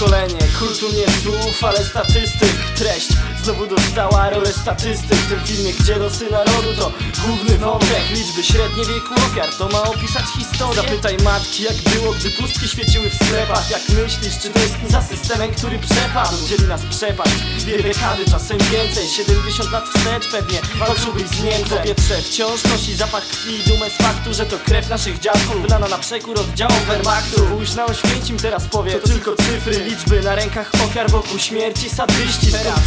pokolenie. Kultu nie słów, ale statystyk. Treść znowu dostała rolę statystyk W tym filmie, gdzie losy narodu to główny wątek Liczby średnie wieku ofiar, to ma opisać historię. Zapytaj matki, jak było, gdy pustki świeciły w sklepach. Jak myślisz, czy tęskni za systemem, który przepadł? Dzieli nas przepaść, dwie dekady, czasem więcej. 70 lat wstecz pewnie. Walczyłbyś z Niemcem. Powietrze wciąż nosi zapach krwi i dumę z faktu, że to krew naszych dziadków. Wylana na przekór oddziałów Wehrmachtu. Pójść na Oświęcim teraz powie, to tylko cyfry. Liczby na rękach ofiar wokół śmierci Sadyści, skąd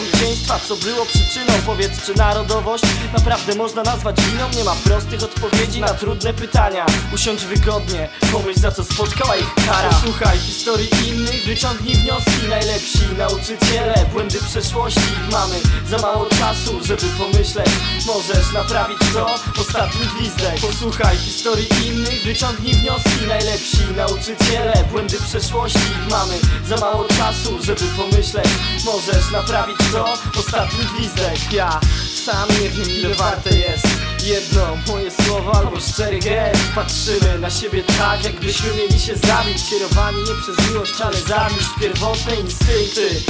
okrucieństwa Co było przyczyną, powiedz czy narodowość Naprawdę można nazwać winą? Nie ma prostych odpowiedzi na trudne pytania. Usiądź wygodnie, pomyśl za co spotkała ich kara. Słuchaj historii innych, wyciągnij wnioski. Najlepsi nauczyciele, błędy przeszłości Mamy. Za mało czasu, żeby pomyśleć Możesz naprawić to, ostatni gwizdek. Posłuchaj historii innych, wyciągnij wnioski. Najlepsi nauczyciele, błędy przeszłości Mamy. Za mało czasu, żeby pomyśleć Możesz naprawić to, ostatni gwizdek. Ja sam nie wiem ile warte jest. Jedno moje słowo albo szczery gest. Patrzymy na siebie tak jakbyśmy mieli się zabić. Kierowani nie przez miłość, ale zawiść Pierwotne instynkty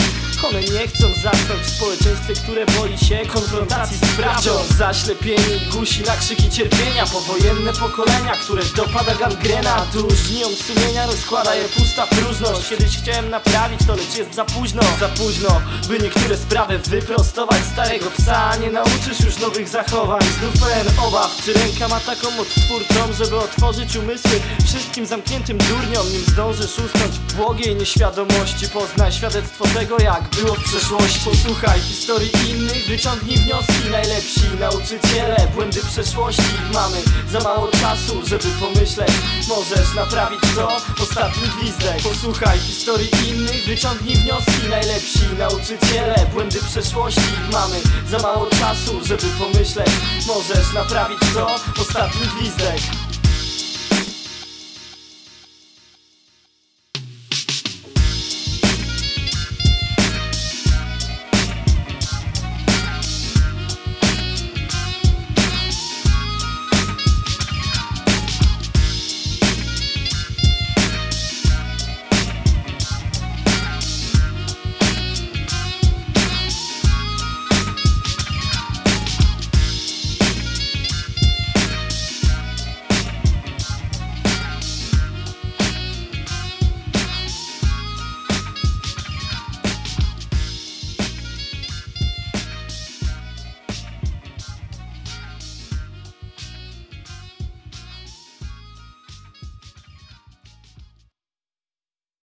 one nie chcą zasnąć w społeczeństwie, które boi się konfrontacji z prawdą zaślepieni gusi na krzyki cierpienia Powojenne pokolenia, które dopada gangrena. A tu żnią sumienia, rozkłada je pusta próżność. Kiedyś chciałem naprawić to, lecz jest za późno. Za późno, by niektóre sprawy wyprostować. Starego psa nie nauczysz już nowych zachowań. Znów pełen obaw, czy ręka ma taką moc twórczą Żeby otworzyć umysły wszystkim zamkniętym durniom Nim zdążysz usnąć w błogiej nieświadomości. Poznaj świadectwo tego, jak było w przeszłości. Posłuchaj historii innych, wyciągnij wnioski. Najlepsi nauczyciele, błędy przeszłości. Mamy za mało czasu, żeby pomyśleć. Możesz naprawić to, ostatni gwizdek. Posłuchaj historii innych, wyciągnij wnioski. Najlepsi nauczyciele, błędy przeszłości. Mamy za mało czasu, żeby pomyśleć. Możesz naprawić to, ostatni gwizdek